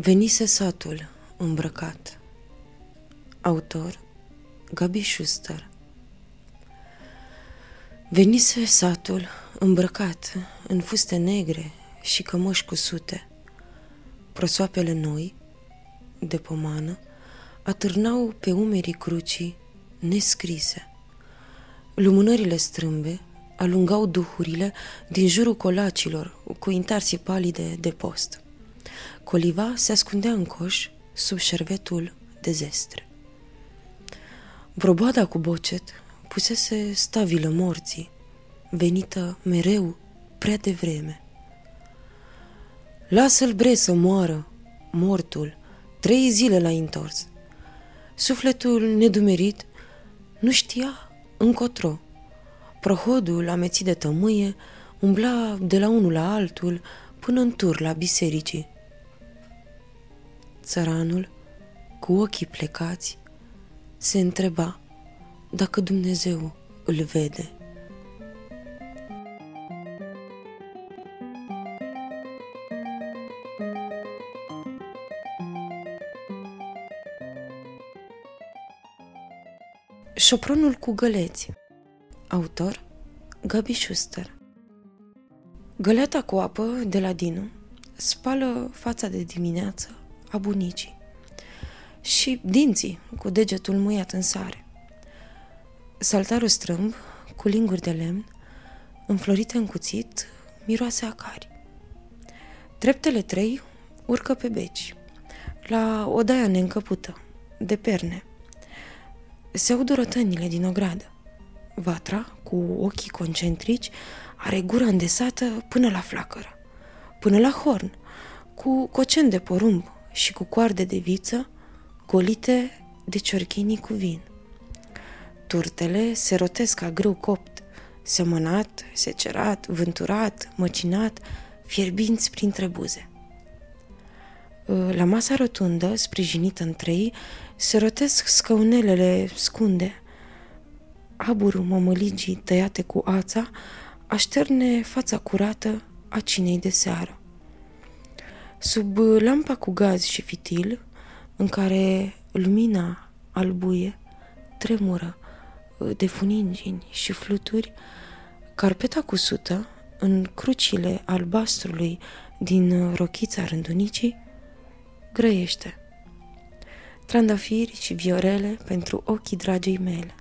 Venise satul îmbrăcat Autor Gabi Schuster Venise satul îmbrăcat în fuste negre și cămăși cusute. Prosoapele noi, de pomană, atârnau pe umerii crucii nescrise. Lumânările strâmbe alungau duhurile din jurul colacilor cu intarsii palide de post. Coliva se ascundea în coș sub șervetul de zestre. Broboada cu bocet pusese stabilă morții, venită mereu prea devreme. Lasă-l bre să moară, mortul, trei zile l-a întors. Sufletul nedumerit nu știa încotro. Prohodul, amețit de tămâie, umbla de la unul la altul până în tur la bisericii. Țăranul, cu ochii plecați, se întreba dacă Dumnezeu îl vede. Șopronul cu găleți Autor Gabi Schuster Găleata cu apă de la Dinu spală fața de dimineață a bunicii și dinții cu degetul muiat în sare. Saltarul strâmb, cu linguri de lemn, înflorite în cuțit, miroase a cari. Treptele trei urcă pe beci, la odaia neîncăpută, de perne. Se aud rătănile din ogradă. Vatra, cu ochii concentrici, are gura îndesată până la flacără, până la horn, cu cocen de porumb și cu coarde de viță, golite de ciorchinii cu vin. Turtele se rotesc ca grâu copt, semănat, secerat, vânturat, măcinat, fierbinți printre buze. La masa rotundă, sprijinită în trei, se rotesc scăunelele scunde. Aburul mămăligii tăiate cu ața așterne fața curată a cinei de seară. Sub lampa cu gaz și fitil, în care lumina albuie, tremură de funingini și fluturi, carpeta cusută în crucile albastrului din rochița rândunicii grăiește. Trandafiri și viorele pentru ochii dragii mele.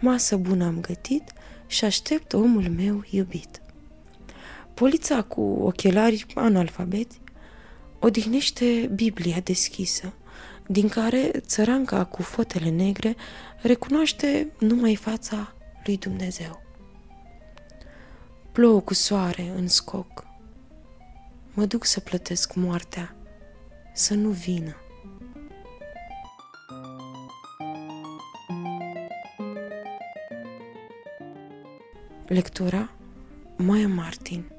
Masă bună am gătit și aștept omul meu iubit. Polița cu ochelari analfabeti odihnește Biblia deschisă, din care țăranca cu fotele negre recunoaște numai fața lui Dumnezeu. Plouă cu soare în scoc. Mă duc să plătesc moartea, să nu vină. Lectura Maia Martin